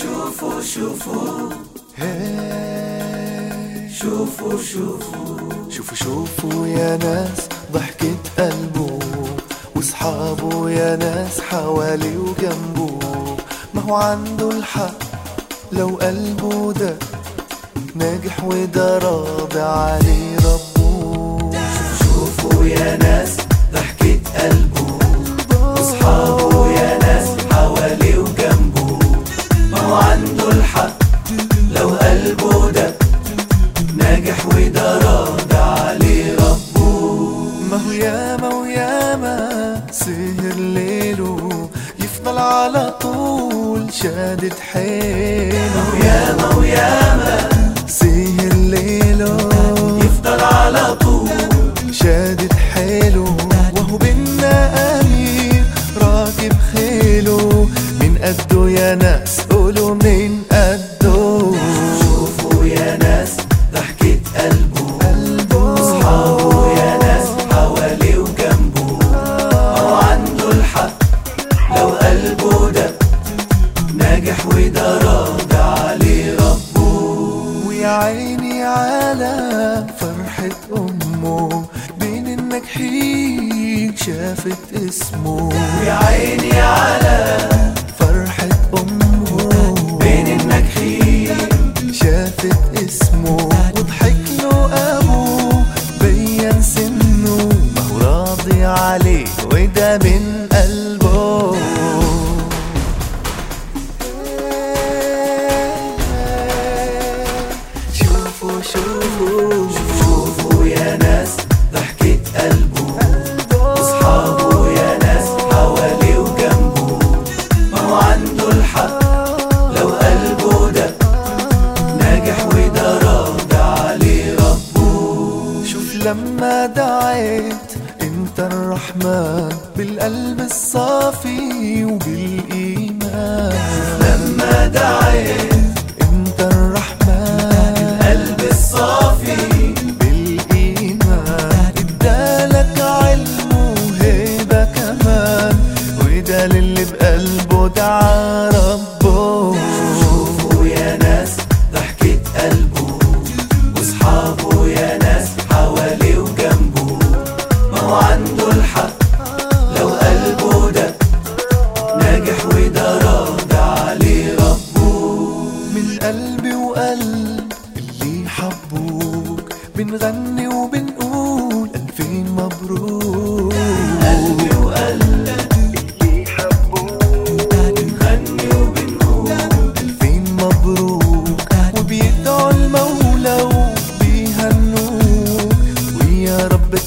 شوفوا شوفوا. شوفوا شوفوا. شوفوا شوفوا يا ناس ضحكة قلبه. وأصحابه يا ناس حوالي وجنبه. ما هو عنده الحق لو قلبه ده ناجح وده راضي عليه ربه على طول شادد حيله وياما وياما سهر ليله يفضل على طول. شادد حيله وهو بينا أمير راكب خيله. من قده يا ناس قولوا من عيني على فرحة أمه بين الناجحين شافت اسمه. ويا عيني على فرحة أمه بين الناجحين شافت اسمه. وضحك له أبوه بين سنه. ما هو راضي عليه وده من لما دعيت انت الرحمن بالقلب الصافي وبالإيمان. لما دعيت